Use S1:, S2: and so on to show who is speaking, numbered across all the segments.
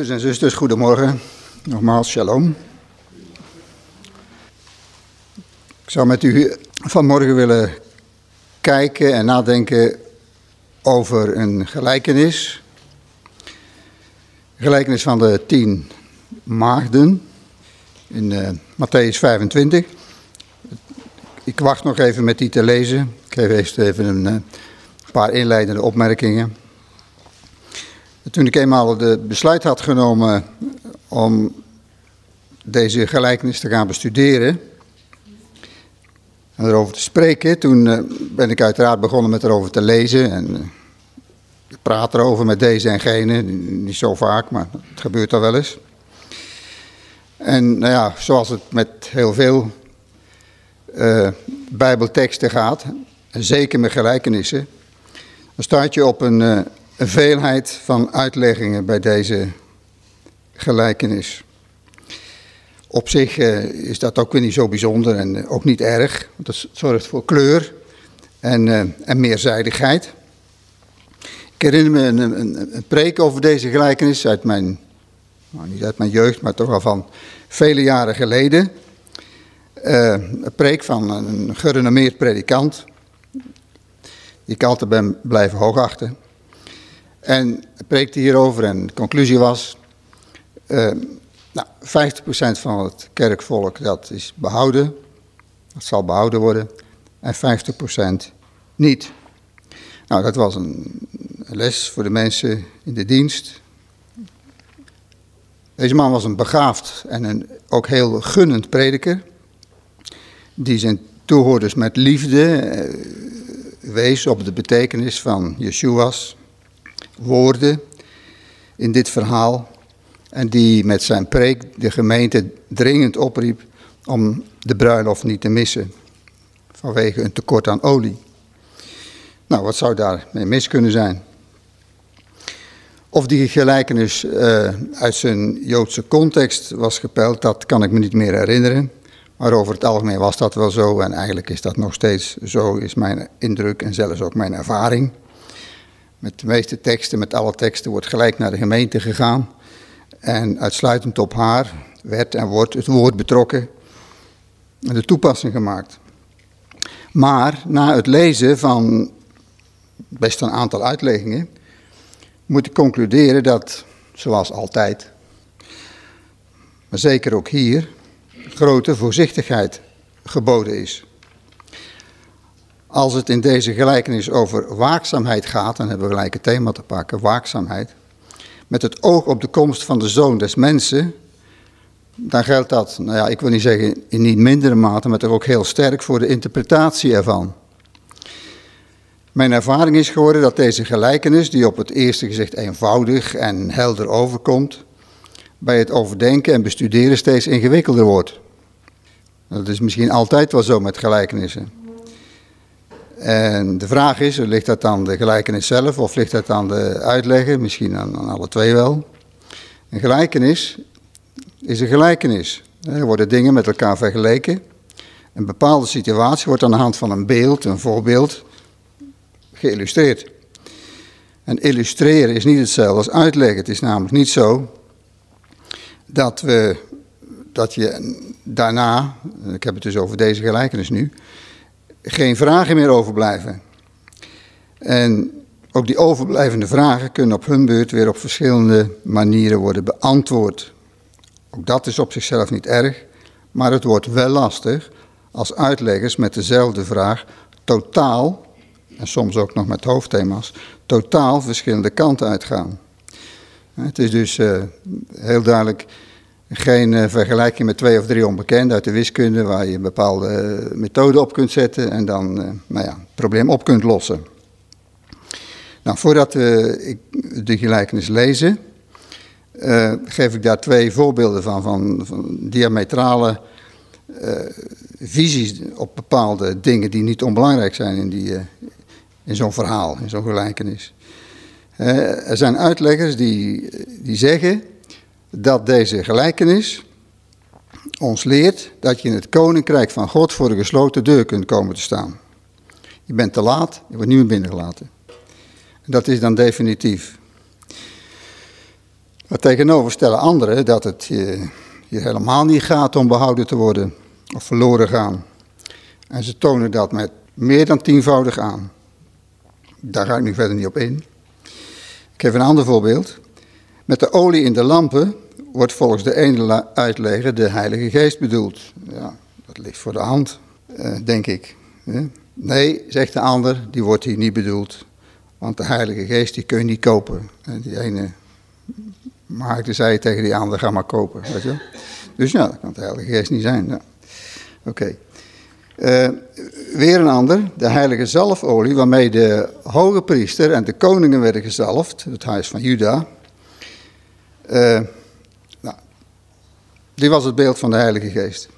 S1: Broeders en zusters, goedemorgen. Nogmaals, shalom. Ik zou met u vanmorgen willen kijken en nadenken over een gelijkenis. Gelijkenis van de tien maagden in uh, Matthäus 25. Ik wacht nog even met die te lezen. Ik geef eerst even een uh, paar inleidende opmerkingen. Toen ik eenmaal de besluit had genomen om deze gelijkenis te gaan bestuderen en erover te spreken, toen uh, ben ik uiteraard begonnen met erover te lezen en ik praat erover met deze en gene, niet zo vaak, maar het gebeurt al wel eens. En nou ja, zoals het met heel veel uh, bijbelteksten gaat, en zeker met gelijkenissen, dan staat je op een, een veelheid van uitleggingen bij deze gelijkenis. Op zich uh, is dat ook weer niet zo bijzonder en uh, ook niet erg. Want dat zorgt voor kleur en, uh, en meerzijdigheid. Ik herinner me een, een, een, preek over deze gelijkenis uit mijn, nou niet uit mijn jeugd, maar toch al van vele jaren geleden. een preek van een gerenommeerd predikant. Die ik altijd ben blijven hoogachten. En preekte hierover en de conclusie was... Uh, nou, 50% van het kerkvolk dat is behouden, dat zal behouden worden, en 50% niet. Nou, dat was een les voor de mensen in de dienst. Deze man was een begaafd en een ook heel gunnend prediker, die zijn toehoorders met liefde eh, wees op de betekenis van Yeshua's woorden in dit verhaal. En die met zijn preek de gemeente dringend opriep om de bruiloft niet te missen. Vanwege een tekort aan olie. Nou, wat zou daarmee mis kunnen zijn? Of die gelijkenis uh, uit zijn Joodse context was gepeld, dat kan ik me niet meer herinneren. Maar over het algemeen was dat wel zo en eigenlijk is dat nog steeds zo, is mijn indruk en zelfs ook mijn ervaring. Met de meeste teksten, met alle teksten, wordt gelijk naar de gemeente gegaan. En uitsluitend op haar werd en wordt het woord betrokken en de toepassing gemaakt. Maar na het lezen van best een aantal uitleggingen, moet ik concluderen dat, zoals altijd, maar zeker ook hier, grote voorzichtigheid geboden is. Als het in deze gelijkenis over waakzaamheid gaat, dan hebben we gelijk het thema te pakken, waakzaamheid. Met het oog op de komst van de zoon des mensen, dan geldt dat, nou ja, ik wil niet zeggen in niet mindere mate, maar toch ook heel sterk voor de interpretatie ervan. Mijn ervaring is geworden dat deze gelijkenis, die op het eerste gezicht eenvoudig en helder overkomt, bij het overdenken en bestuderen steeds ingewikkelder wordt. Dat is misschien altijd wel zo met gelijkenissen. En de vraag is, ligt dat aan de gelijkenis zelf of ligt dat aan de uitlegger? Misschien aan, aan alle twee wel. Een gelijkenis is een gelijkenis. Er worden dingen met elkaar vergeleken. Een bepaalde situatie wordt aan de hand van een beeld, een voorbeeld, geïllustreerd. En illustreren is niet hetzelfde als uitleggen. Het is namelijk niet zo dat, we, dat je daarna, ik heb het dus over deze gelijkenis nu, geen vragen meer overblijven. En ook die overblijvende vragen kunnen op hun beurt weer op verschillende manieren worden beantwoord. Ook dat is op zichzelf niet erg, maar het wordt wel lastig als uitleggers met dezelfde vraag totaal, en soms ook nog met hoofdthema's, totaal verschillende kanten uitgaan. Het is dus uh, heel duidelijk geen uh, vergelijking met twee of drie onbekenden uit de wiskunde, waar je een bepaalde uh, methode op kunt zetten en dan uh, nou ja, het probleem op kunt lossen. Nou, voordat ik de gelijkenis lezen, geef ik daar twee voorbeelden van, van, van diametrale visies op bepaalde dingen die niet onbelangrijk zijn in, die, in zo'n verhaal, in zo'n gelijkenis. er zijn uitleggers die, die zeggen dat deze gelijkenis ons leert dat je in het koninkrijk van God voor de gesloten deur kunt komen te staan. Je bent te laat, je wordt niet meer binnengelaten. Dat is dan definitief. Maar tegenover stellen anderen dat het hier helemaal niet gaat om behouden te worden of verloren gaan. En ze tonen dat met meer dan tienvoudig aan. Daar ga ik nu verder niet op in. Ik geef een ander voorbeeld. Met de olie in de lampen wordt volgens de ene uitlegger de Heilige Geest bedoeld. Ja, dat ligt voor de hand, eh, denk ik. Nee, zegt de ander, die wordt hier niet bedoeld. Want de Heilige Geest die kun je niet kopen. En die ene maakte zei tegen die ander, ga maar kopen. Weet je? Dus ja, dat kan de Heilige Geest niet zijn. Ja. Oké. Eh, weer een ander, de heilige zalfolie, waarmee de hoge priester en de koningen werden gezalfd, het huis van Juda. Uh, nou, die was het beeld van de Heilige Geest.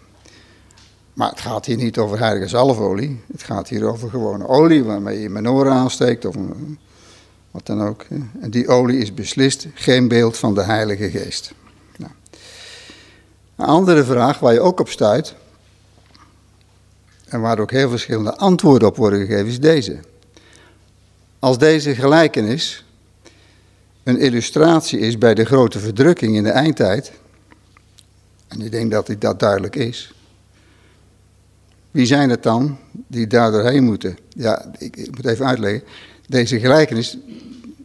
S1: Maar het gaat hier niet over heilige zalfolie. Het gaat hier over gewone olie waarmee je menorah aansteekt of wat dan ook. En die olie is beslist geen beeld van de Heilige Geest. Nou. Een andere vraag waar je ook op stuit, en waar ook heel verschillende antwoorden op worden gegeven, is deze. Als deze gelijkenis een illustratie is bij de grote verdrukking in de eindtijd, en ik denk dat dat duidelijk is, wie zijn het dan die daar doorheen moeten? Ja, ik, moet even uitleggen. Deze gelijkenis,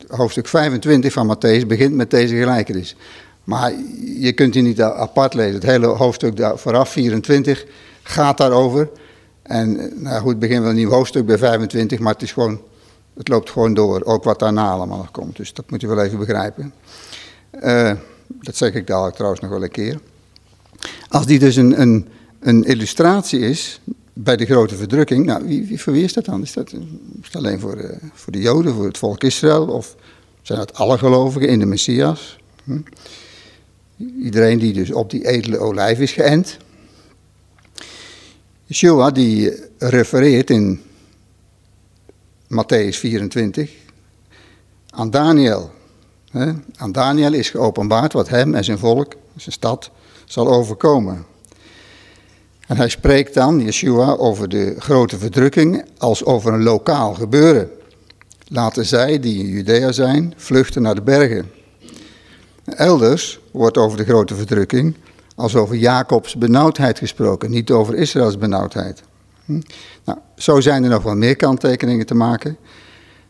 S1: hoofdstuk 25 van Matthäus, begint met deze gelijkenis. Maar je kunt die niet apart lezen. Het hele hoofdstuk daar vooraf, 24, gaat daarover. En nou goed, beginnen we een nieuw hoofdstuk bij 25, maar het, is gewoon, het loopt gewoon door. Ook wat daarna allemaal nog komt. Dus dat moet je wel even begrijpen. Uh, dat zeg ik dadelijk trouwens nog wel een keer. Als die dus een, een, een illustratie is bij de grote verdrukking, nou, wie, wie, dat dan? Is dat, is alleen voor de, voor de Joden, voor het volk Israël? Of zijn dat alle gelovigen in de Messias? Hm? Iedereen die dus op die edele olijf is geënt. Yeshua die refereert in Matthäus 24 aan Daniel. Aan Daniel is geopenbaard wat hem en zijn volk, zijn stad, zal overkomen. En hij spreekt dan, Yeshua, over de grote verdrukking als over een lokaal gebeuren. Laten zij, die in Judea zijn, vluchten naar de bergen. Elders wordt over de grote verdrukking als over Jacobs benauwdheid gesproken, niet over Israëls benauwdheid. Hm? Nou, zo zijn er nog wel meer kanttekeningen te maken.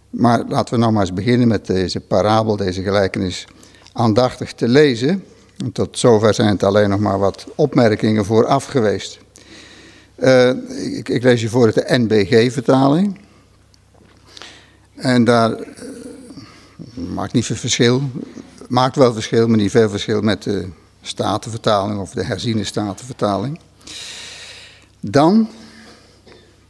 S1: Maar laten we nou maar eens beginnen met deze parabel, deze gelijkenis, aandachtig te lezen. En tot zover zijn het alleen nog maar wat opmerkingen vooraf geweest. Uh, ik, ik, lees je voor de NBG-vertaling. En daar uh, maakt niet veel verschil. Maakt wel verschil, maar niet veel verschil met de Statenvertaling of de herziene Statenvertaling. Dan,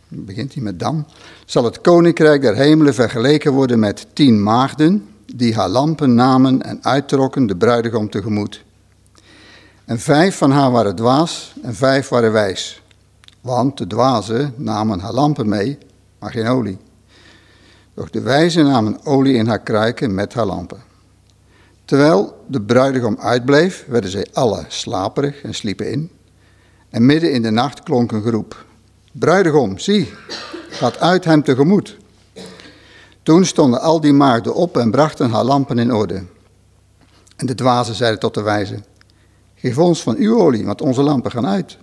S1: begint hij met dan, zal het koninkrijk der hemelen vergeleken worden met tien maagden die haar lampen namen en uittrokken de bruidegom tegemoet. En vijf van haar waren dwaas en vijf waren wijs. Want de dwazen namen haar lampen mee, maar geen olie. Doch de wijzen namen olie in haar kruiken met haar lampen. Terwijl de bruidegom uitbleef, werden zij alle slaperig en sliepen in. En midden in de nacht klonk een geroep. Bruidegom, zie, gaat uit hem tegemoet. Toen stonden al die maagden op en brachten haar lampen in orde. En de dwazen zeiden tot de wijzen, geef ons van uw olie, want onze lampen gaan uit.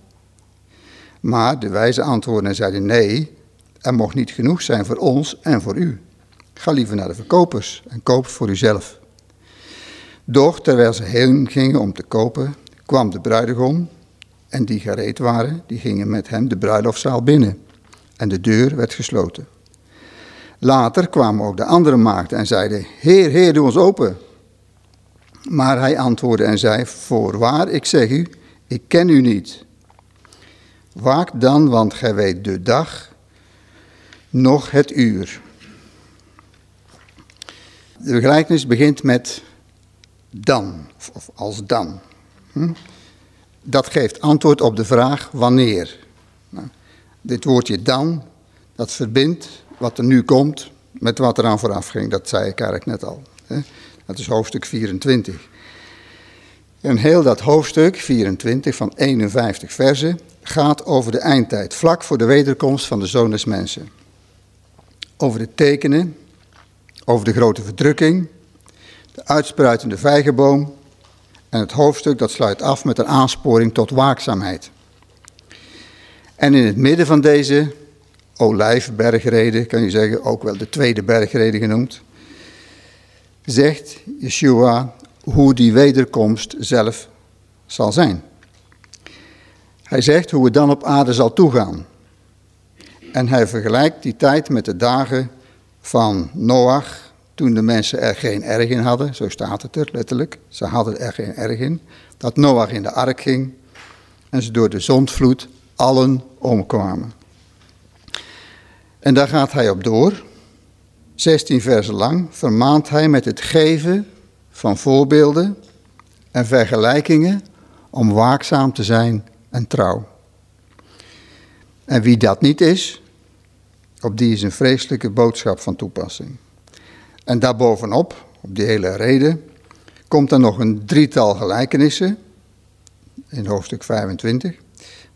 S1: Maar de wijzen antwoordden en zeiden, nee, er mocht niet genoeg zijn voor ons en voor u. Ga liever naar de verkopers en koop voor uzelf. Doch terwijl ze heen gingen om te kopen, kwam de bruidegom en die gereed waren, die gingen met hem de bruiloftszaal binnen. En de deur werd gesloten. Later kwamen ook de andere maagden en zeiden, Heer, Heer, doe ons open. Maar hij antwoordde en zei, voorwaar, ik zeg u, ik ken u niet. Waak dan, want gij weet de dag, nog het uur. De gelijkenis begint met dan, of als dan. Hm? Dat geeft antwoord op de vraag wanneer. Nou, dit woordje dan, dat verbindt wat er nu komt met wat eraan vooraf ging. Dat zei ik eigenlijk net al. Hè? Dat is hoofdstuk 24. En heel dat hoofdstuk 24 van 51 versen gaat over de eindtijd, vlak voor de wederkomst van de Zoon des Mensen. Over de tekenen, over de grote verdrukking, de uitspruitende vijgenboom En het hoofdstuk dat sluit af met een aansporing tot waakzaamheid. En in het midden van deze olijfbergrede, kan je zeggen, ook wel de tweede bergrede genoemd, zegt Yeshua hoe die wederkomst zelf zal zijn. Hij zegt hoe het dan op aarde zal toegaan. En hij vergelijkt die tijd met de dagen van Noach, toen de mensen er geen erg in hadden, zo staat het er letterlijk, ze hadden er geen erg in, dat Noach in de ark ging en ze door de zondvloed allen omkwamen. En daar gaat hij op door. 16 versen lang vermaant hij met het geven van voorbeelden en vergelijkingen om waakzaam te zijn en trouw. En wie dat niet is, op die is een vreselijke boodschap van toepassing. En daarbovenop, op die hele reden, komt er nog een drietal gelijkenissen in hoofdstuk 25,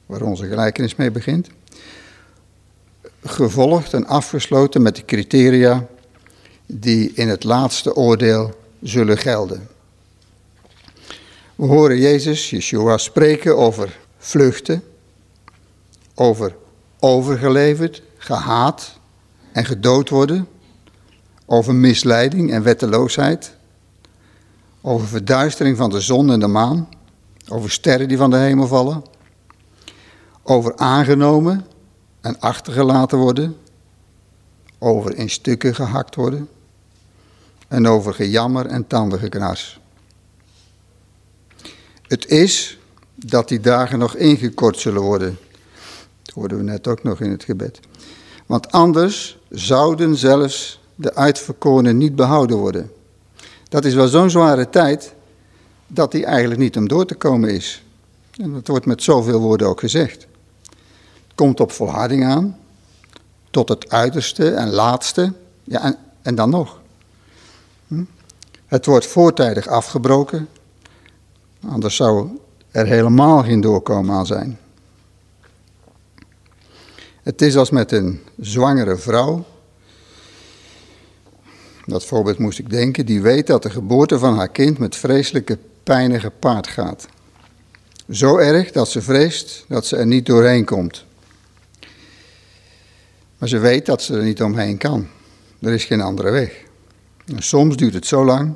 S1: waar onze gelijkenis mee begint. Gevolgd en afgesloten met de criteria die in het laatste oordeel zullen gelden. We horen Jezus, Yeshua, spreken over vluchten, over overgeleverd, gehaat en gedood worden, over misleiding en wetteloosheid, over verduistering van de zon en de maan, over sterren die van de hemel vallen, over aangenomen en achtergelaten worden, over in stukken gehakt worden en over gejammer en tandengeknars. Het is dat die dagen nog ingekort zullen worden. Dat hoorden we net ook nog in het gebed. Want anders zouden zelfs de uitverkorenen niet behouden worden. Dat is wel zo'n zware tijd dat die eigenlijk niet om door te komen is. En dat wordt met zoveel woorden ook gezegd. Het komt op volharding aan, tot het uiterste en laatste, ja, en, en dan nog. Hm? Het wordt voortijdig afgebroken, anders zou er helemaal geen doorkomen aan zijn. Het is als met een zwangere vrouw. Dat voorbeeld moest ik denken, die weet dat de geboorte van haar kind met vreselijke pijnen gepaard gaat. Zo erg dat ze vreest dat ze er niet doorheen komt. Maar ze weet dat ze er niet omheen kan. Er is geen andere weg. En soms duurt het zo lang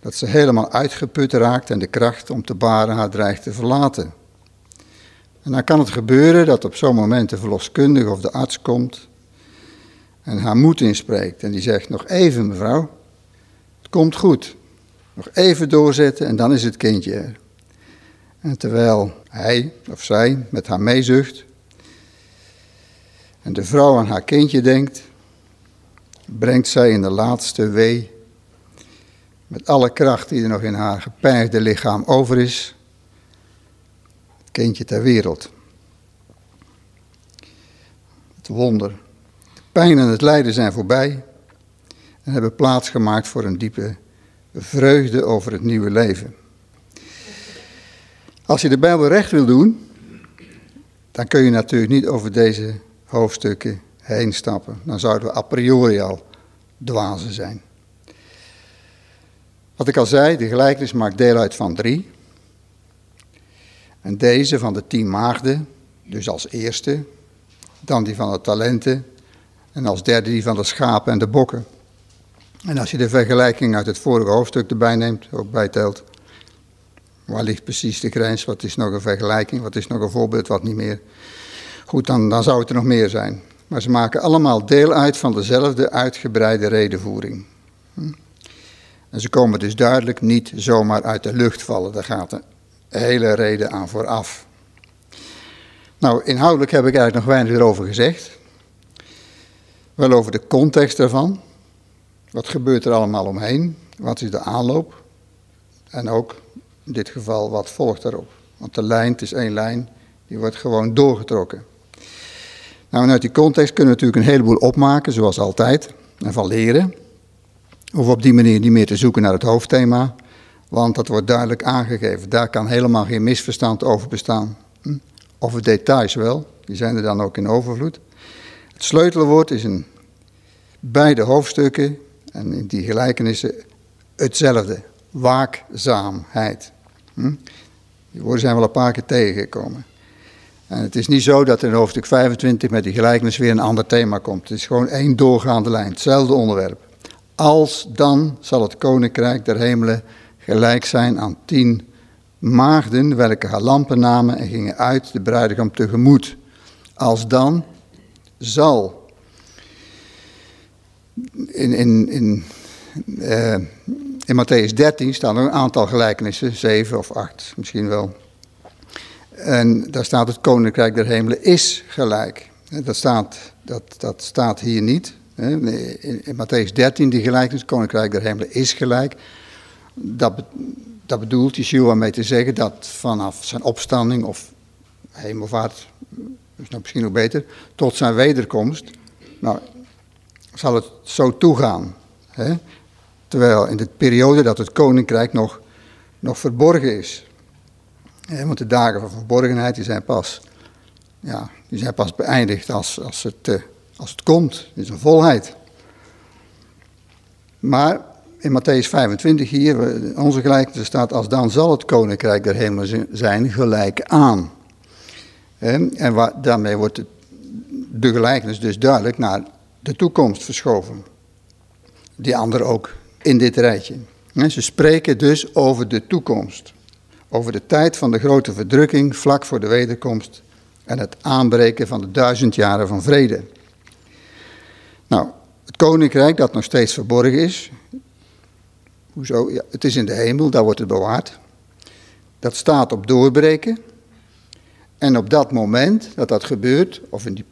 S1: dat ze helemaal uitgeput raakt en de kracht om te baren haar dreigt te verlaten. En dan kan het gebeuren dat op zo'n moment de verloskundige of de arts komt en haar moed inspreekt. En die zegt, nog even mevrouw, het komt goed. Nog even doorzetten en dan is het kindje er. En terwijl hij of zij met haar meezucht en de vrouw aan haar kindje denkt, brengt zij in de laatste wee, met alle kracht die er nog in haar gepijnigde lichaam over is, het kindje ter wereld. Het wonder. Pijn en het lijden zijn voorbij en hebben plaatsgemaakt voor een diepe vreugde over het nieuwe leven. Als je de Bijbel recht wil doen, dan kun je natuurlijk niet over deze hoofdstukken heen stappen. Dan zouden we a priori al dwazen zijn. Wat ik al zei, de gelijkenis maakt deel uit van drie. En deze van de tien maagden, dus als eerste. Dan die van de talenten. En als derde die van de schapen en de bokken. En als je de vergelijking uit het vorige hoofdstuk erbij neemt, ook bijtelt. Waar ligt precies de grens? Wat is nog een vergelijking? Wat is nog een voorbeeld? Wat niet meer? Goed, dan, dan zou het er nog meer zijn. Maar ze maken allemaal deel uit van dezelfde uitgebreide redenvoering. Hm? En ze komen dus duidelijk niet zomaar uit de lucht vallen. Daar gaat een hele reden aan vooraf. Nou, inhoudelijk heb ik eigenlijk nog weinig erover gezegd. Wel over de context ervan. Wat gebeurt er allemaal omheen? Wat is de aanloop? En ook in dit geval, wat volgt daarop? Want de lijn, het is één lijn, die wordt gewoon doorgetrokken. Nou, uit die context kunnen we natuurlijk een heleboel opmaken, zoals altijd, en van leren. Of op die manier niet meer te zoeken naar het hoofdthema, want dat wordt duidelijk aangegeven. Daar kan helemaal geen misverstand over bestaan. Hm? Over details wel, die zijn er dan ook in overvloed. Het sleutelwoord is in beide hoofdstukken en in die gelijkenissen hetzelfde: waakzaamheid. Hm? Die woorden zijn wel een paar keer tegengekomen. En het is niet zo dat in hoofdstuk 25 met die gelijkenis weer een ander thema komt. Het is gewoon één doorgaande lijn, hetzelfde onderwerp. Als dan zal het koninkrijk der hemelen gelijk zijn aan tien maagden, welke haar lampen namen en gingen uit de bruidegom tegemoet. Als dan zal. In, in, in, uh, in Matthäus 13 staan er een aantal gelijkenissen, zeven of acht misschien wel. En daar staat het koninkrijk der hemelen is gelijk. Dat staat, dat, dat staat hier niet. In, in Matthäus 13, die gelijkenis, het koninkrijk der hemelen is gelijk. Dat, dat bedoelt Yeshua mee te zeggen dat vanaf zijn opstanding of hemelvaart, is nou misschien nog beter, tot zijn wederkomst, nou, zal het zo toegaan. Hè? Terwijl in de periode dat het koninkrijk nog, nog verborgen is. want de dagen van verborgenheid die zijn pas, ja, die zijn pas beëindigd als, als, het, eh, als het komt. in zijn volheid. Maar in Matthäus 25 hier, onze gelijkenis staat, als dan zal het koninkrijk der hemelen zijn gelijk aan. En daarmee wordt de gelijkenis dus duidelijk naar de toekomst verschoven. Die anderen ook in dit rijtje. Ze spreken dus over de toekomst. Over de tijd van de grote verdrukking vlak voor de wederkomst en het aanbreken van de duizend jaren van vrede. Nou, het koninkrijk dat nog steeds verborgen is, Hoezo? Ja, het is in de hemel, daar wordt het bewaard. Dat staat op doorbreken. En op dat moment dat dat gebeurt, of in die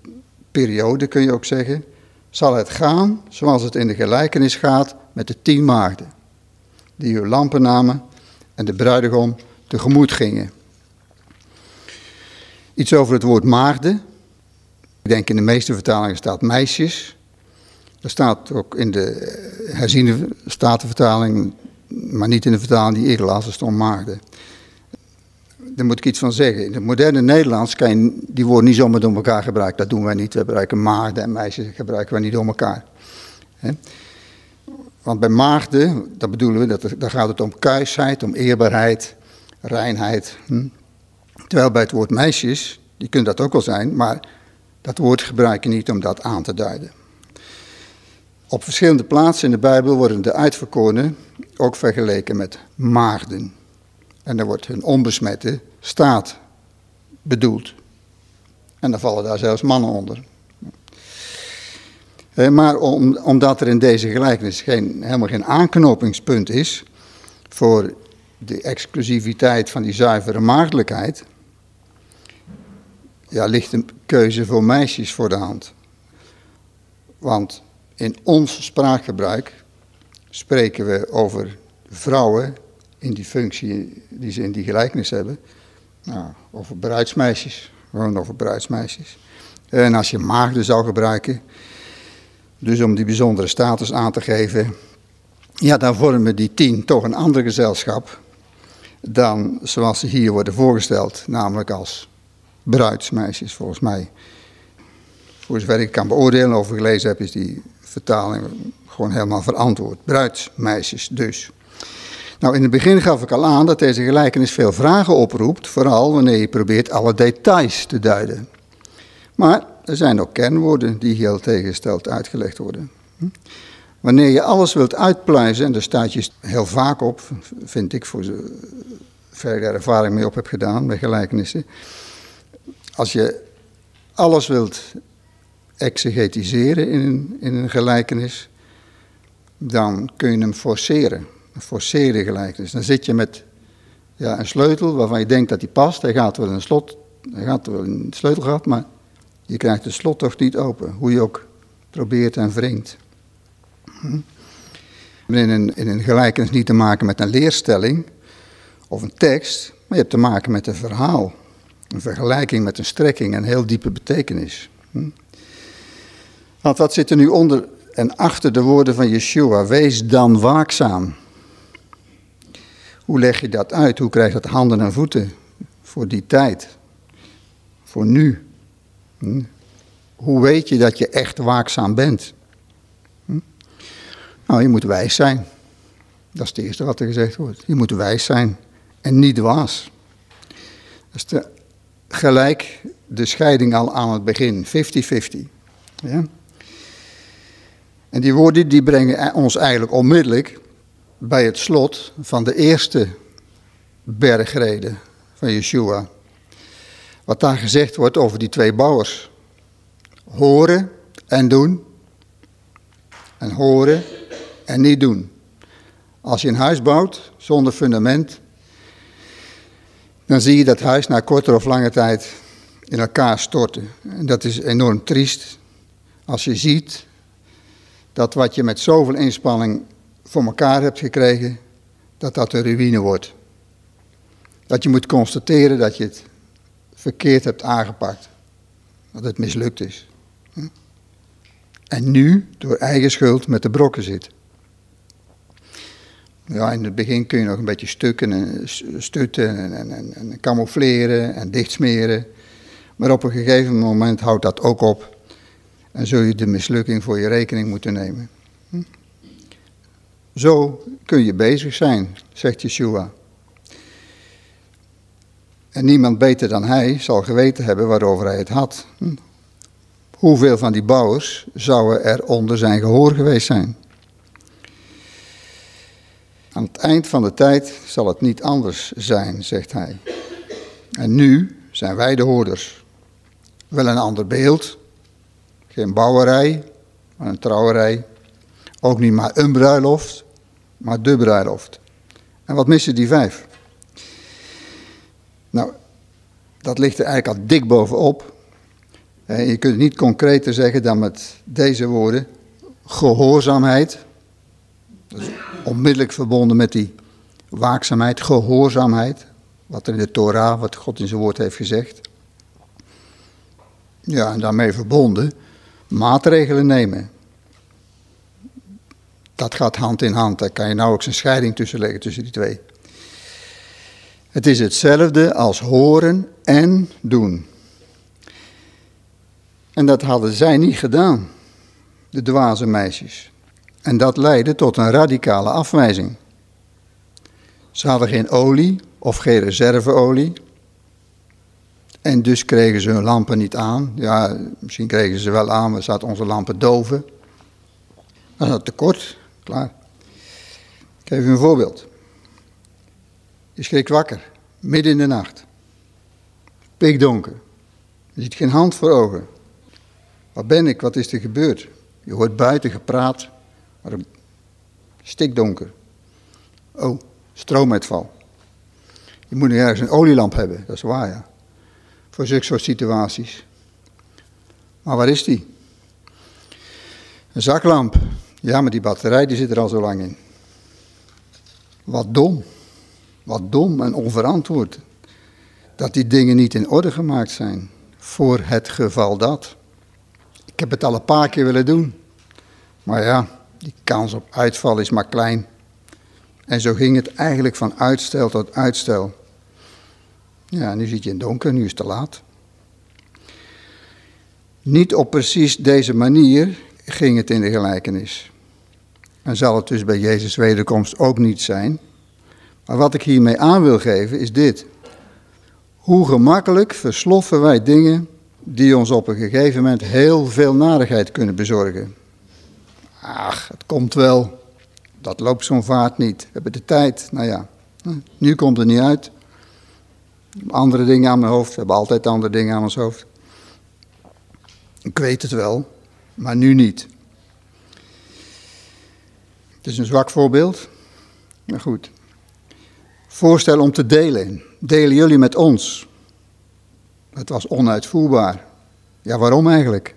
S1: periode kun je ook zeggen, zal het gaan zoals het in de gelijkenis gaat met de tien maagden. Die hun lampen namen en de bruidegom tegemoet gingen. Iets over het woord maagden. Ik denk in de meeste vertalingen staat meisjes. Er staat ook in de eh, herziende statenvertaling, maar niet in de vertaling die ik las, er stond maagden. Daar moet ik iets van zeggen. In het moderne Nederlands kan je die woorden niet zomaar door elkaar gebruiken. Dat doen wij niet. We gebruiken maagden en meisjes gebruiken wij niet door elkaar. Want bij maagden, dat bedoelen we, dat, daar gaat het om kuisheid, om eerbaarheid, reinheid. Hm? Terwijl bij het woord meisjes, die kunnen dat ook wel zijn, maar dat woord gebruik je niet om dat aan te duiden. Op verschillende plaatsen in de Bijbel worden de uitverkorenen ook vergeleken met maagden. En dan wordt hun onbesmette staat bedoeld. En dan vallen daar zelfs mannen onder. Eh, maar omdat er in deze gelijkenis geen, helemaal geen aanknopingspunt is voor de exclusiviteit van die zuivere maagdelijkheid, ja, ligt een keuze voor meisjes voor de hand. Want in ons spraakgebruik spreken we over vrouwen in die functie die ze in die gelijkenis hebben. Nou, over bruidsmeisjes, gewoon over bruidsmeisjes. En als je maagden zou gebruiken, dus om die bijzondere status aan te geven, ja, dan vormen die tien toch een ander gezelschap dan zoals ze hier worden voorgesteld, namelijk als bruidsmeisjes volgens mij. Voor zover ik kan beoordelen over gelezen heb, is die vertaling gewoon helemaal verantwoord. Bruidsmeisjes dus. Nou, in het begin gaf ik al aan dat deze gelijkenis veel vragen oproept, vooral wanneer je probeert alle details te duiden. Maar er zijn ook kernwoorden die heel tegengesteld uitgelegd worden. Hm? Wanneer je alles wilt uitpluizen, en daar staat je heel vaak op, vind ik, voor zover ik ervaring mee op heb gedaan met gelijkenissen. Als je alles wilt exegetiseren in een, in een gelijkenis, dan kun je hem forceren. Een forceerde gelijkenis. Dan zit je met ja, een sleutel waarvan je denkt dat die past. Hij gaat wel in een slot, hij gaat wel in het sleutelgat, maar je krijgt de slot toch niet open. Hoe je ook probeert en wringt. Hm? In een, in een gelijkenis niet te maken met een leerstelling of een tekst, maar je hebt te maken met een verhaal. Een vergelijking met een strekking, een heel diepe betekenis. Hm? Want wat zit er nu onder en achter de woorden van Yeshua? Wees dan waakzaam. Hoe leg je dat uit? Hoe krijgt dat handen en voeten voor die tijd? Voor nu? Hm? Hoe weet je dat je echt waakzaam bent? Hm? Nou, je moet wijs zijn. Dat is het eerste wat er gezegd wordt. Je moet wijs zijn en niet dwaas. Dat is gelijk de scheiding al aan het begin, 50-50. Ja? En die woorden die brengen ons eigenlijk onmiddellijk bij het slot van de eerste bergreden van Yeshua. Wat daar gezegd wordt over die twee bouwers. Horen en doen. En horen en niet doen. Als je een huis bouwt zonder fundament, dan zie je dat huis na kortere of lange tijd in elkaar storten. En dat is enorm triest als je ziet dat wat je met zoveel inspanning voor elkaar hebt gekregen, dat dat een ruïne wordt. Dat je moet constateren dat je het verkeerd hebt aangepakt. Dat het mislukt is. En nu door eigen schuld met de brokken zit. Ja, in het begin kun je nog een beetje stukken en stutten en, en, en, en camoufleren en dichtsmeren. Maar op een gegeven moment houdt dat ook op. En zul je de mislukking voor je rekening moeten nemen. Zo kun je bezig zijn, zegt Yeshua. En niemand beter dan hij zal geweten hebben waarover hij het had. Hm? Hoeveel van die bouwers zouden er onder zijn gehoor geweest zijn? Aan het eind van de tijd zal het niet anders zijn, zegt hij. En nu zijn wij de hoorders. Wel een ander beeld. Geen bouwerij, maar een trouwerij. Ook niet maar een bruiloft, maar de bruiloft. En wat missen die vijf? Nou, dat ligt er eigenlijk al dik bovenop. Je kunt het niet concreter zeggen dan met deze woorden. Gehoorzaamheid. Onmiddellijk verbonden met die waakzaamheid, gehoorzaamheid. Wat er in de Torah, wat God in zijn woord heeft gezegd. Ja, en daarmee verbonden maatregelen nemen. Dat gaat hand in hand. Daar kan je nauwelijks een scheiding tussen leggen tussen die twee. Het is hetzelfde als horen en doen. En dat hadden zij niet gedaan, de dwaze meisjes. En dat leidde tot een radicale afwijzing. Ze hadden geen olie of geen reserveolie. En dus kregen ze hun lampen niet aan. Ja, misschien kregen ze wel aan, maar zaten onze lampen doven. Dat had tekort, klaar. Ik geef u een voorbeeld. Je schrikt wakker, midden in de nacht. Pikdonker. Je ziet geen hand voor ogen. Waar ben ik? Wat is er gebeurd? Je hoort buiten gepraat, maar stikdonker. Oh, stroomuitval. Je moet nu ergens een olielamp hebben, dat is waar ja. Voor zulke soort situaties. Maar waar is die? Een zaklamp. Ja, maar die batterij die zit er al zo lang in. Wat dom. Wat dom en onverantwoord. Dat die dingen niet in orde gemaakt zijn. Voor het geval dat. Ik heb het al een paar keer willen doen. Maar ja, die kans op uitval is maar klein. En zo ging het eigenlijk van uitstel tot uitstel. Ja, nu zit je in donker, nu is het te laat. Niet op precies deze manier ging het in de gelijkenis. En zal het dus bij Jezus' wederkomst ook niet zijn. Maar wat ik hiermee aan wil geven is dit. Hoe gemakkelijk versloffen wij dingen die ons op een gegeven moment heel veel narigheid kunnen bezorgen. Ach, het komt wel. Dat loopt zo'n vaart niet. We hebben de tijd. Nou ja, nu komt het niet uit. Andere dingen aan mijn hoofd. We hebben altijd andere dingen aan ons hoofd. Ik weet het wel, maar nu niet. Het is een zwak voorbeeld. Maar goed. Voorstel om te delen. Delen jullie met ons. Het was onuitvoerbaar. Ja, waarom eigenlijk?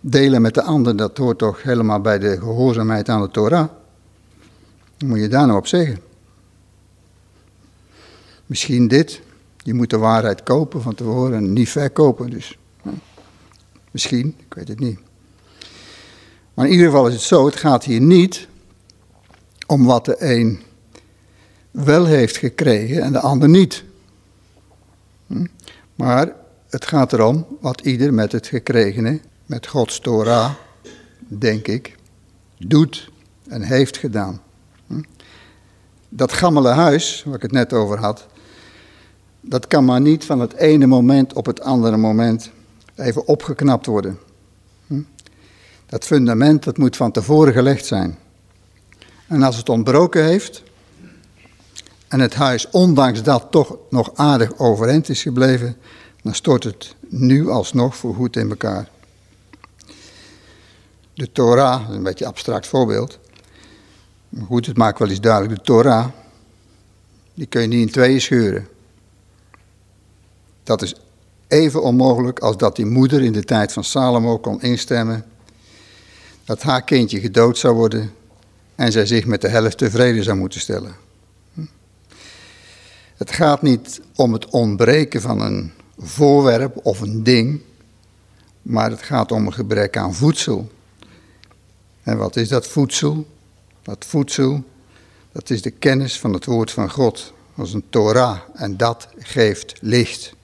S1: Delen met de ander, dat hoort toch helemaal bij de gehoorzaamheid aan de Torah. Wat moet je daar nou op zeggen? Misschien dit. Je moet de waarheid kopen van tevoren en niet verkopen. Dus misschien, ik weet het niet. Maar in ieder geval is het zo, het gaat hier niet om wat de een wel heeft gekregen en de ander niet. Hm? Maar het gaat erom wat ieder met het gekregene, met Gods Torah, denk ik, doet en heeft gedaan. Hm? Dat gammele huis, waar ik het net over had, dat kan maar niet van het ene moment op het andere moment even opgeknapt worden. Hm? Dat fundament, dat moet van tevoren gelegd zijn. En als het ontbroken heeft, en het huis ondanks dat toch nog aardig overeind is gebleven, dan stort het nu alsnog voorgoed in elkaar. De Torah, een beetje abstract voorbeeld. Maar goed, het maakt wel eens duidelijk. De Torah, die kun je niet in tweeën scheuren. Dat is even onmogelijk als dat die moeder in de tijd van Salomo kon instemmen dat haar kindje gedood zou worden en zij zich met de helft tevreden zou moeten stellen. Het gaat niet om het ontbreken van een voorwerp of een ding, maar het gaat om een gebrek aan voedsel. En wat is dat voedsel? Dat voedsel, dat is de kennis van het woord van God, als een Torah, en dat geeft licht.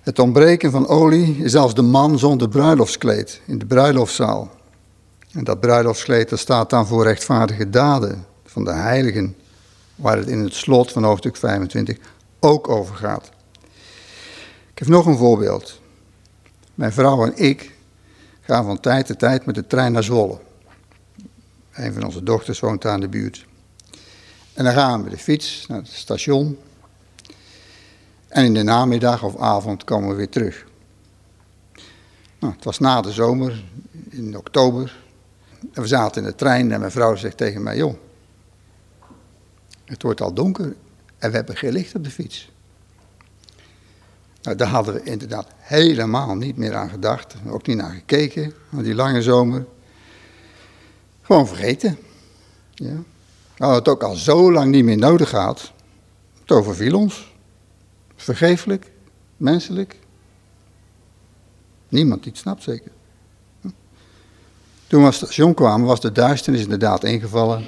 S1: Het ontbreken van olie is als de man zonder bruiloftskleed in de bruiloftszaal. En dat bruiloftskleed dat staat dan voor rechtvaardige daden van de heiligen, waar het in het slot van hoofdstuk 25 ook over gaat. Ik heb nog een voorbeeld. Mijn vrouw en ik gaan van tijd tot tijd met de trein naar Zwolle. Een van onze dochters woont daar in de buurt. En dan gaan we met de fiets naar het station. En in de namiddag of avond komen we weer terug. Nou, het was na de zomer, in oktober. En we zaten in de trein en mijn vrouw zegt tegen mij: Joh, het wordt al donker en we hebben geen licht op de fiets. Nou, daar hadden we inderdaad helemaal niet meer aan gedacht. Ook niet naar gekeken, die lange zomer. Gewoon vergeten. Ja. We hadden het ook al zo lang niet meer nodig gehad. Het overviel ons. Vergeeflijk, menselijk. Niemand die het snapt zeker. Toen we het station kwamen was de duisternis inderdaad ingevallen.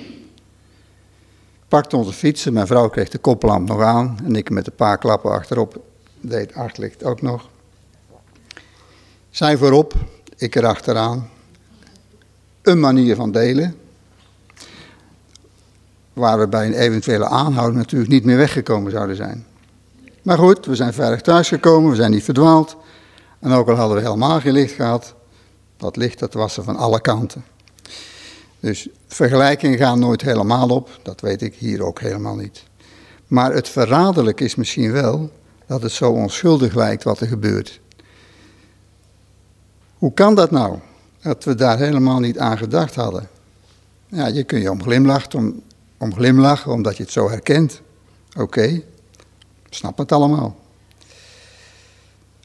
S1: Pakte onze fietsen, mijn vrouw kreeg de koplamp nog aan en ik met een paar klappen achterop deed Artlicht ook nog. Zij voorop, ik erachteraan. Een manier van delen. Waar we bij een eventuele aanhouding natuurlijk niet meer weggekomen zouden zijn. Maar goed, we zijn veilig thuisgekomen, we zijn niet verdwaald. En ook al hadden we helemaal geen licht gehad, dat licht dat was er van alle kanten. Dus vergelijkingen gaan nooit helemaal op, dat weet ik hier ook helemaal niet. Maar het verraderlijk is misschien wel dat het zo onschuldig lijkt wat er gebeurt. Hoe kan dat nou? Dat we daar helemaal niet aan gedacht hadden. Ja, je kunt je om glimlachen, om, om glimlachen omdat je het zo herkent. Oké, snap het allemaal.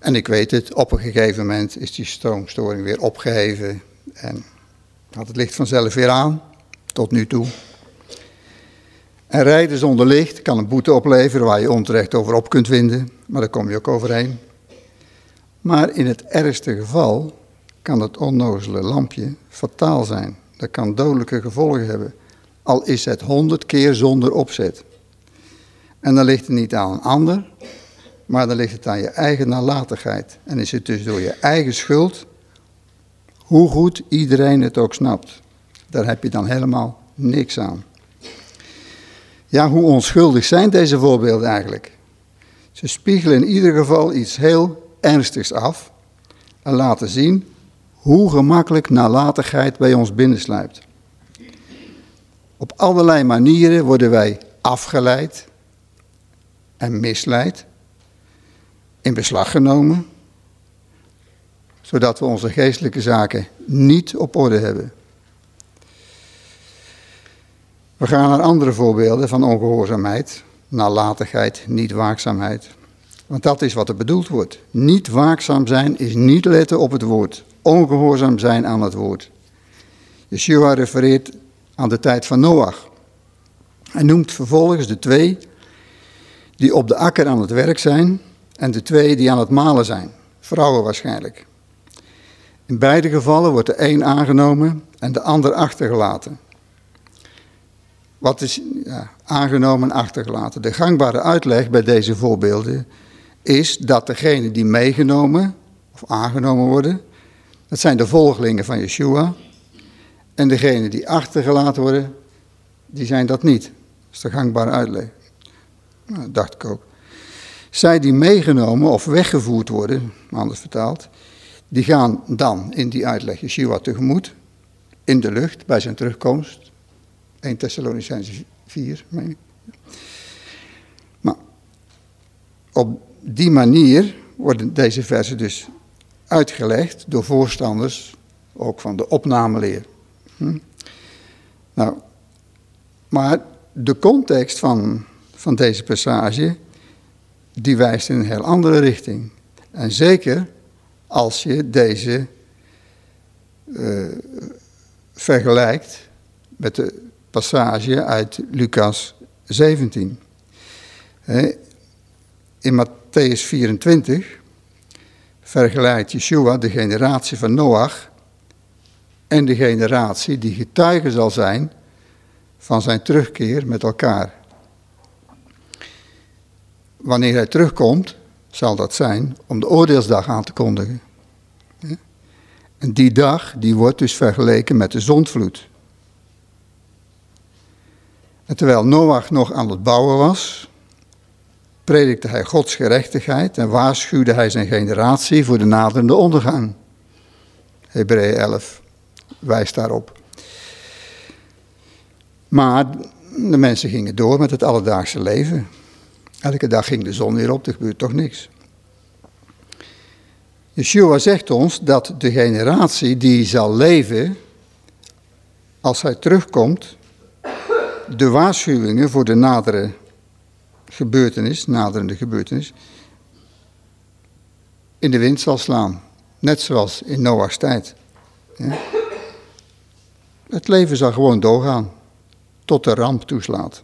S1: En ik weet het, op een gegeven moment is die stroomstoring weer opgeheven en had het licht vanzelf weer aan, tot nu toe. En rijden zonder licht kan een boete opleveren waar je onterecht over op kunt winden, maar daar kom je ook overheen. Maar in het ergste geval kan het onnozele lampje fataal zijn. Dat kan dodelijke gevolgen hebben, al is het honderd keer zonder opzet. En dan ligt het niet aan een ander, maar dan ligt het aan je eigen nalatigheid. En is het dus door je eigen schuld, hoe goed iedereen het ook snapt. Daar heb je dan helemaal niks aan. Ja, hoe onschuldig zijn deze voorbeelden eigenlijk? Ze spiegelen in ieder geval iets heel ernstigs af en laten zien hoe gemakkelijk nalatigheid bij ons binnensluipt. Op allerlei manieren worden wij afgeleid en misleid, in beslag genomen, zodat we onze geestelijke zaken niet op orde hebben. We gaan naar andere voorbeelden van ongehoorzaamheid, nalatigheid, niet waakzaamheid. Want dat is wat er bedoeld wordt. Niet waakzaam zijn is niet letten op het woord. Ongehoorzaam zijn aan het woord. Yeshua refereert aan de tijd van Noach. Hij noemt vervolgens de twee die op de akker aan het werk zijn en de twee die aan het malen zijn. Vrouwen waarschijnlijk. In beide gevallen wordt de een aangenomen en de ander achtergelaten. Wat is ja, aangenomen en achtergelaten? De gangbare uitleg bij deze voorbeelden is dat degenen die meegenomen of aangenomen worden, dat zijn de volgelingen van Yeshua. En degenen die achtergelaten worden, die zijn dat niet. is de gangbare uitleg. Nou, dacht ik ook. Zij die meegenomen of weggevoerd worden, anders vertaald, die gaan dan in die uitleg Yeshua tegemoet, in de lucht, bij zijn terugkomst. 1 Thessalonicense 4, meen ik. Maar op die manier worden deze versen dus uitgelegd door voorstanders, ook van de opnameleer. Hm? Nou, maar de context van, van deze passage, die wijst in een heel andere richting. En zeker als je deze uh, vergelijkt met de passage uit Lucas 17. In Matthäus 24 vergelijkt Yeshua de generatie van Noach en de generatie die getuige zal zijn van zijn terugkeer met elkaar. Wanneer hij terugkomt, zal dat zijn om de oordeelsdag aan te kondigen. En die dag die wordt dus vergeleken met de zondvloed. En terwijl Noach nog aan het bouwen was, predikte hij Gods gerechtigheid en waarschuwde hij zijn generatie voor de naderende ondergang. Hebreeën 11 wijst daarop. Maar de mensen gingen door met het alledaagse leven. Elke dag ging de zon weer op, er gebeurt toch niks. Yeshua zegt ons dat de generatie die zal leven als hij terugkomt, de waarschuwingen voor de nadere gebeurtenis, naderende gebeurtenis, in de wind zal slaan. Net zoals in Noach's tijd. Het leven zal gewoon doorgaan tot de ramp toeslaat.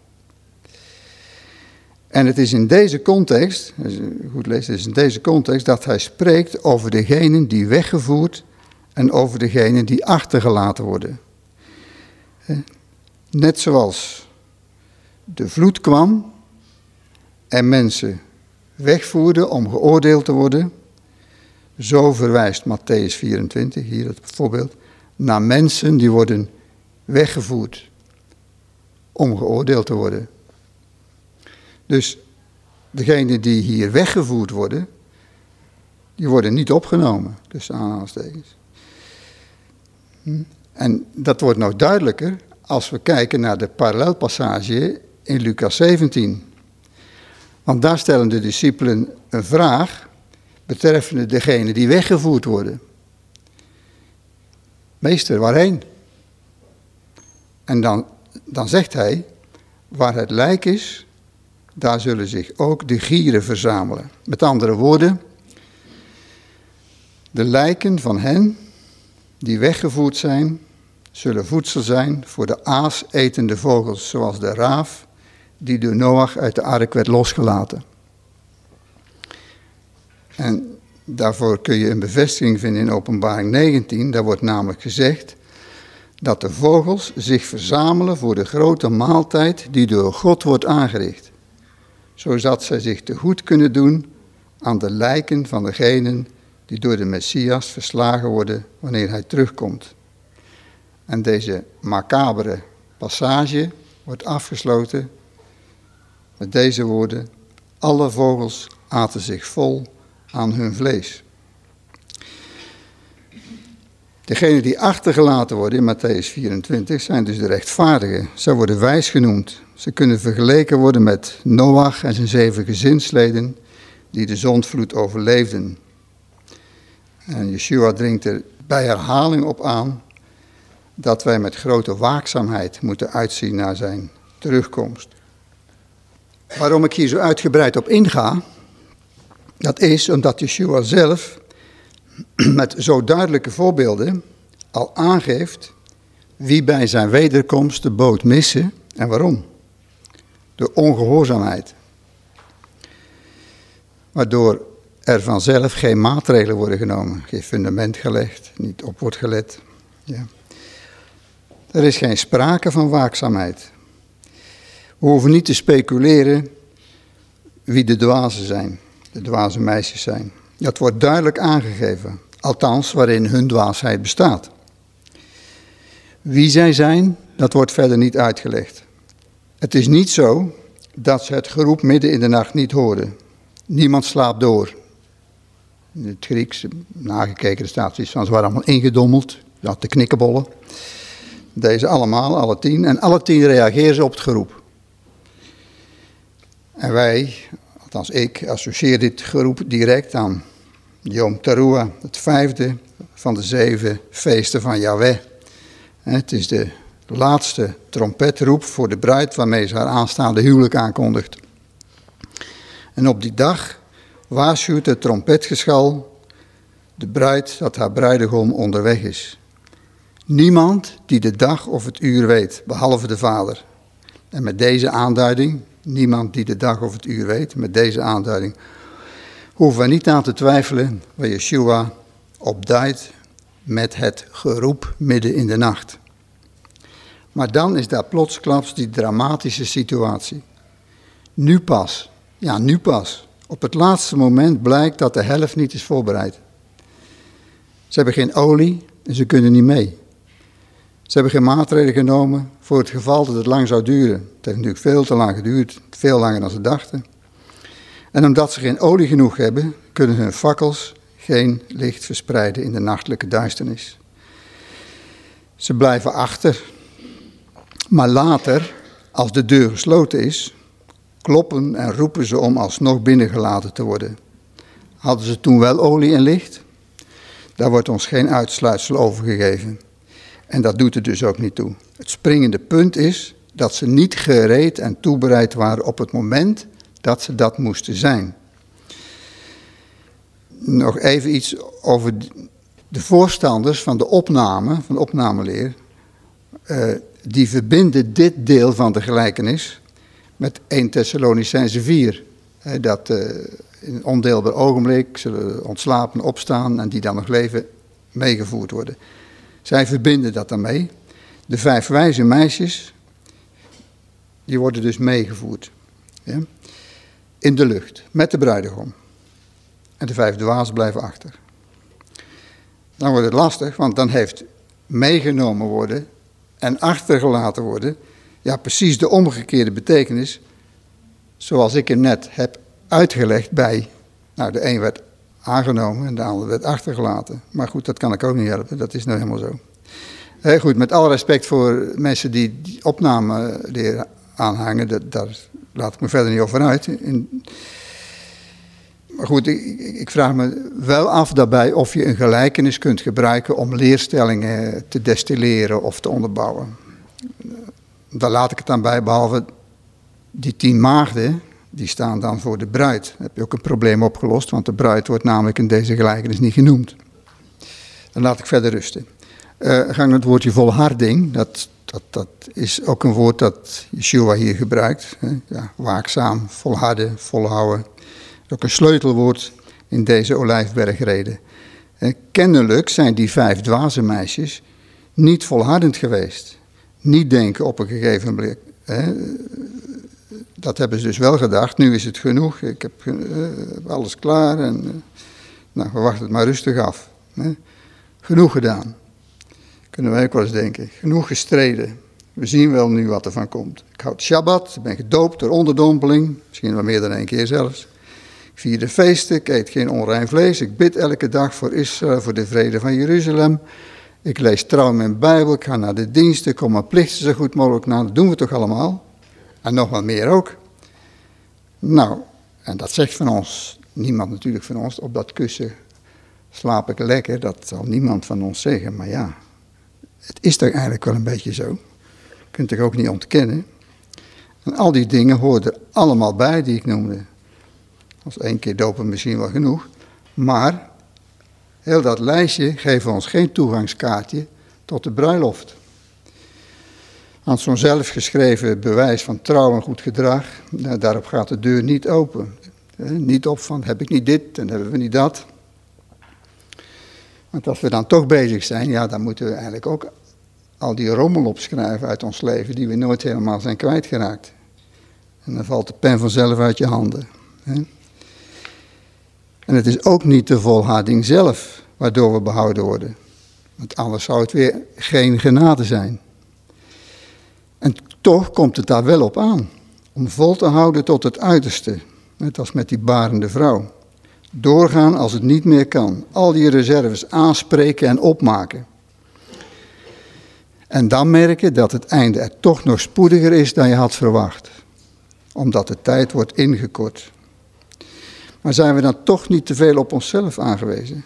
S1: En het is in deze context, goed lezen, het is in deze context dat hij spreekt over degenen die weggevoerd en over degenen die achtergelaten worden. Net zoals de vloed kwam en mensen wegvoerden om geoordeeld te worden, zo verwijst Matthäus 24, hier het voorbeeld, naar mensen die worden weggevoerd om geoordeeld te worden. Dus degenen die hier weggevoerd worden, die worden niet opgenomen, tussen aanhalingstekens. Hm? En dat wordt nog duidelijker als we kijken naar de parallelpassage in Lucas 17. Want daar stellen de discipelen een vraag betreffende degenen die weggevoerd worden. Meester, waarheen? En dan, dan zegt hij, waar het lijk is, daar zullen zich ook de gieren verzamelen. Met andere woorden, de lijken van hen die weggevoerd zijn, zullen voedsel zijn voor de aasetende vogels, zoals de raaf die door Noach uit de ark werd losgelaten. En daarvoor kun je een bevestiging vinden in Openbaring 19. Daar wordt namelijk gezegd dat de vogels zich verzamelen voor de grote maaltijd die door God wordt aangericht zodat zij zich te goed kunnen doen aan de lijken van degenen die door de Messias verslagen worden wanneer hij terugkomt. En deze macabere passage wordt afgesloten met deze woorden: Alle vogels aten zich vol aan hun vlees. Degenen die achtergelaten worden in Matthäus 24 zijn dus de rechtvaardigen. Zij worden wijs genoemd. Ze kunnen vergeleken worden met Noach en zijn zeven gezinsleden die de zondvloed overleefden. En Yeshua dringt er bij herhaling op aan dat wij met grote waakzaamheid moeten uitzien naar zijn terugkomst. Waarom ik hier zo uitgebreid op inga, dat is omdat Yeshua zelf met zo duidelijke voorbeelden al aangeeft wie bij zijn wederkomst de boot missen en waarom. De ongehoorzaamheid. Waardoor er vanzelf geen maatregelen worden genomen, geen fundament gelegd, niet op wordt gelet. Ja. Er is geen sprake van waakzaamheid. We hoeven niet te speculeren wie de dwazen zijn, de dwaze meisjes zijn. Dat wordt duidelijk aangegeven, althans waarin hun dwaasheid bestaat. Wie zij zijn, dat wordt verder niet uitgelegd. Het is niet zo dat ze het geroep midden in de nacht niet hoorden. Niemand slaapt door. In het Grieks, nagekeken, de staat iets van, ze waren allemaal ingedommeld, dat de knikkenbollen. Deze allemaal, alle tien. En alle tien reageren ze op het geroep. En wij, althans ik, associeer dit geroep direct aan Yom Teruah, het vijfde van de zeven feesten van Yahweh. Het is de laatste trompetroep voor de bruid waarmee ze haar aanstaande huwelijk aankondigt. En op die dag waarschuwt het trompetgeschal de bruid dat haar bruidegom onderweg is. Niemand die de dag of het uur weet, behalve de vader. En met deze aanduiding, niemand die de dag of het uur weet, met deze aanduiding, hoeven we niet aan te twijfelen waar Yeshua opduidt met het geroep midden in de nacht. Maar dan is daar plotsklaps die dramatische situatie. Nu pas, ja nu pas, op het laatste moment blijkt dat de helft niet is voorbereid. Ze hebben geen olie en ze kunnen niet mee. Ze hebben geen maatregelen genomen voor het geval dat het lang zou duren. Het heeft natuurlijk veel te lang geduurd, veel langer dan ze dachten. En omdat ze geen olie genoeg hebben, kunnen hun fakkels geen licht verspreiden in de nachtelijke duisternis. Ze blijven achter. Maar later, als de deur gesloten is, kloppen en roepen ze om alsnog binnengelaten te worden. Hadden ze toen wel olie en licht? Daar wordt ons geen uitsluitsel over gegeven. En dat doet er dus ook niet toe. Het springende punt is dat ze niet gereed en toebereid waren op het moment dat ze dat moesten zijn. Nog even iets over de voorstanders van de opname, van de opnameleer. Uh, die verbinden dit deel van de gelijkenis met 1 Thessalonicense 4. dat uh, in een ondeelbaar ogenblik zullen ontslapen, opstaan en die dan nog leven meegevoerd worden. Zij verbinden dat daarmee. De vijf wijze meisjes, die worden dus meegevoerd. Ja? In de lucht, met de bruidegom. En de vijf dwazen blijven achter. Dan wordt het lastig, want dan heeft meegenomen worden en achtergelaten worden, ja, precies de omgekeerde betekenis, zoals ik hem net heb uitgelegd bij, nou, de een werd aangenomen en de ander werd achtergelaten. Maar goed, dat kan ik ook niet helpen, dat is nou helemaal zo. Heel goed, met alle respect voor mensen die, die opname leren aanhangen, dat, daar laat ik me verder niet over uit. Maar goed, ik, ik, vraag me wel af daarbij of je een gelijkenis kunt gebruiken om leerstellingen te destilleren of te onderbouwen. Daar laat ik het dan bij, behalve die tien maagden, die staan dan voor de bruid. Dan heb je ook een probleem opgelost, want de bruid wordt namelijk in deze gelijkenis niet genoemd. Dan laat ik verder rusten. Uh, gang het woordje volharding, dat, dat, dat is ook een woord dat Yeshua hier gebruikt. Ja, waakzaam, volharden, volhouden ook een sleutelwoord in deze olijfbergreden. En kennelijk zijn die vijf dwaze meisjes niet volhardend geweest. Niet denken op een gegeven moment. Hè. Dat hebben ze dus wel gedacht. Nu is het genoeg. Ik heb uh, alles klaar. En, uh, nou, we wachten het maar rustig af. Hè. Genoeg gedaan. Kunnen wij ook wel eens denken. Genoeg gestreden. We zien wel nu wat er van komt. Ik houd Shabbat. Ik ben gedoopt door onderdompeling. Misschien wel meer dan één keer zelfs vier de feesten, ik eet geen onrein vlees, ik bid elke dag voor Israël, voor de vrede van Jeruzalem. Ik lees trouw mijn Bijbel, ik ga naar de diensten, kom mijn plichten zo goed mogelijk na. Dat doen we toch allemaal? En nog wat meer ook. Nou, en dat zegt van ons, niemand natuurlijk van ons, op dat kussen slaap ik lekker, dat zal niemand van ons zeggen. Maar ja, het is toch eigenlijk wel een beetje zo. Je kunt het ook niet ontkennen. En al die dingen er allemaal bij die ik noemde. Als één keer dopen misschien wel genoeg. Maar heel dat lijstje geeft ons geen toegangskaartje tot de bruiloft. Aan zo'n zelfgeschreven bewijs van trouw en goed gedrag, nou, daarop gaat de deur niet open. Niet op van heb ik niet dit en hebben we niet dat. Want als we dan toch bezig zijn, ja, dan moeten we eigenlijk ook al die rommel opschrijven uit ons leven die we nooit helemaal zijn kwijtgeraakt. En dan valt de pen vanzelf uit je handen. En het is ook niet de volharding zelf waardoor we behouden worden. Want anders zou het weer geen genade zijn. En toch komt het daar wel op aan. Om vol te houden tot het uiterste. Net als met die barende vrouw. Doorgaan als het niet meer kan. Al die reserves aanspreken en opmaken. En dan merken dat het einde er toch nog spoediger is dan je had verwacht. Omdat de tijd wordt ingekort. Maar zijn we dan toch niet te veel op onszelf aangewezen?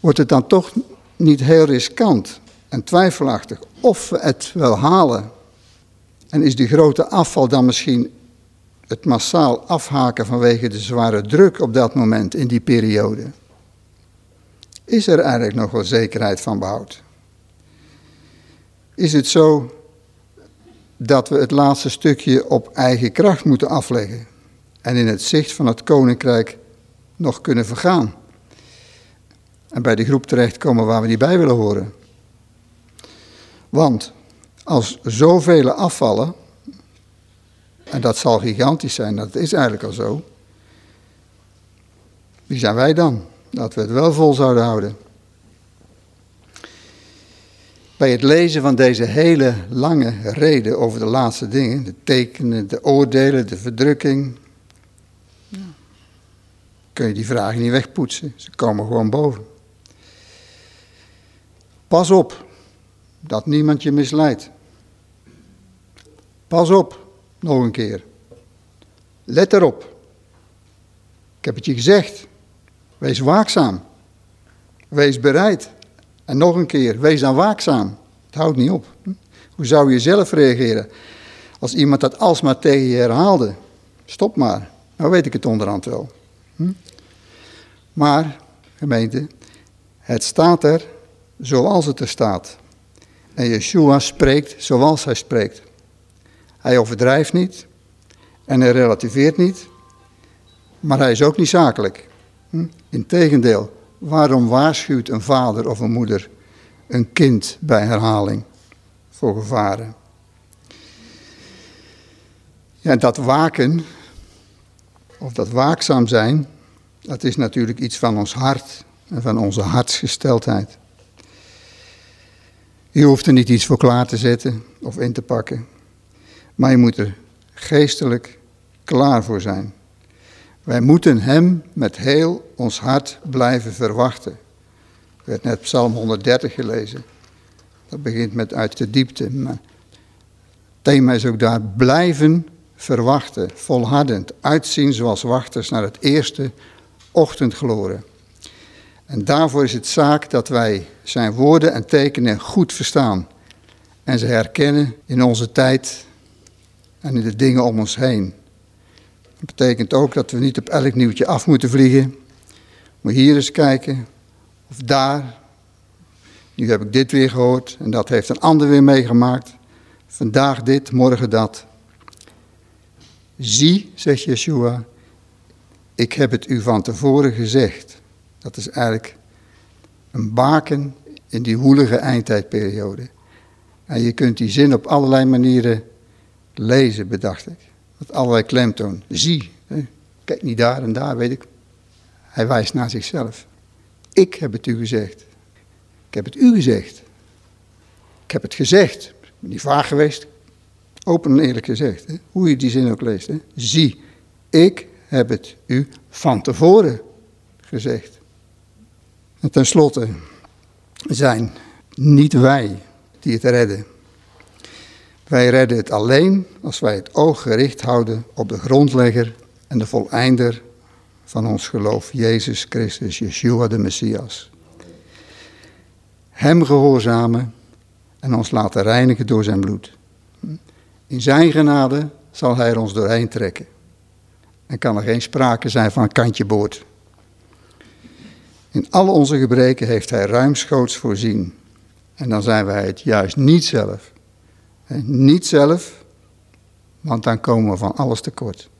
S1: Wordt het dan toch niet heel riskant en twijfelachtig of we het wel halen? En is die grote afval dan misschien het massaal afhaken vanwege de zware druk op dat moment in die periode? Is er eigenlijk nog wel zekerheid van behoud? Is het zo dat we het laatste stukje op eigen kracht moeten afleggen en in het zicht van het koninkrijk nog kunnen vergaan? En bij de groep terechtkomen waar we niet bij willen horen. Want als zoveel afvallen, en dat zal gigantisch zijn, dat is eigenlijk al zo. Wie zijn wij dan? Dat we het wel vol zouden houden. Bij het lezen van deze hele lange reden over de laatste dingen, de tekenen, de oordelen, de verdrukking, kun je die vragen niet wegpoetsen. Ze komen gewoon boven. Pas op dat niemand je misleidt. Pas op, nog een keer. Let erop. Ik heb het je gezegd. Wees waakzaam. Wees bereid. En nog een keer, wees dan waakzaam. Het houdt niet op. Hoe zou je zelf reageren als iemand dat alsmaar tegen je herhaalde? Stop maar. Nou weet ik het onderhand wel. Hm? Maar, gemeente, het staat er zoals het er staat. En Yeshua spreekt zoals hij spreekt. Hij overdrijft niet en hij relativeert niet, maar hij is ook niet zakelijk. Hm? Integendeel, waarom waarschuwt een vader of een moeder een kind bij herhaling voor gevaren? Ja, dat waken, of dat waakzaam zijn, dat is natuurlijk iets van ons hart en van onze hartsgesteldheid. Je hoeft er niet iets voor klaar te zetten of in te pakken. Maar je moet er geestelijk klaar voor zijn. Wij moeten Hem met heel ons hart blijven verwachten. Er werd net Psalm 130 gelezen. Dat begint met uit de diepte. Maar het thema is ook daar blijven verwachten, volhardend, uitzien zoals wachters naar het eerste ochtendgloren. En daarvoor is het zaak dat wij zijn woorden en tekenen goed verstaan en ze herkennen in onze tijd en in de dingen om ons heen. Dat betekent ook dat we niet op elk nieuwtje af moeten vliegen, maar hier eens kijken of daar. Nu heb ik dit weer gehoord en dat heeft een ander weer meegemaakt. Vandaag dit, morgen dat. Zie, zegt Yeshua, ik heb het u van tevoren gezegd. Dat is eigenlijk een baken in die woelige eindtijdperiode. En je kunt die zin op allerlei manieren lezen, bedacht ik. Met allerlei klemtoon. Zie, hè? kijk niet daar en daar, weet ik. Hij wijst naar zichzelf. Ik heb het u gezegd. Ik heb het u gezegd. Ik heb het gezegd. Ik ben niet vaag geweest. Open en eerlijk gezegd. Hè? Hoe je die zin ook leest. Hè? Zie, ik heb het u van tevoren gezegd. En tenslotte zijn niet wij die het redden. Wij redden het alleen als wij het oog gericht houden op de grondlegger en de voleinder van ons geloof, Jezus Christus, Yeshua de Messias. Hem gehoorzamen en ons laten reinigen door zijn bloed. In zijn genade zal hij er ons doorheen trekken. En kan er geen sprake zijn van kantje boord. In alle onze gebreken heeft hij ruimschoots voorzien. En dan zijn wij het juist niet zelf. Niet zelf, want dan komen we van alles tekort.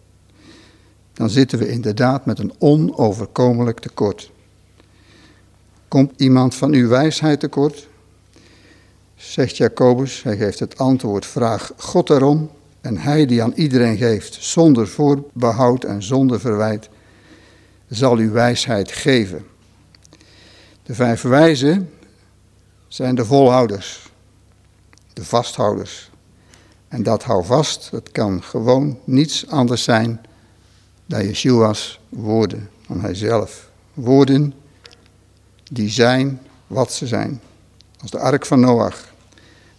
S1: Dan zitten we inderdaad met een onoverkomelijk tekort. Komt iemand van uw wijsheid tekort? Zegt Jacobus, hij geeft het antwoord, vraag God erom en hij die aan iedereen geeft, zonder voorbehoud en zonder verwijt, zal u wijsheid geven. De vijf wijzen zijn de volhouders, de vasthouders. En dat hou vast, het kan gewoon niets anders zijn dan Yeshua's woorden van hijzelf. Woorden die zijn wat ze zijn. Als de ark van Noach.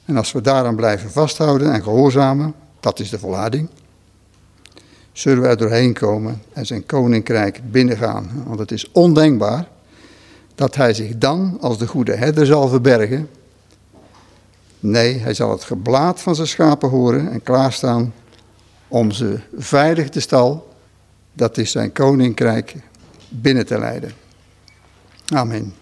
S1: En als we daaraan blijven vasthouden en gehoorzamen, dat is de volharding, zullen we er doorheen komen en zijn koninkrijk binnengaan. Want het is ondenkbaar dat hij zich dan als de goede herder zal verbergen. Nee, hij zal het geblaad van zijn schapen horen en klaarstaan om ze veilig de stal, dat is zijn koninkrijk, binnen te leiden. Amen.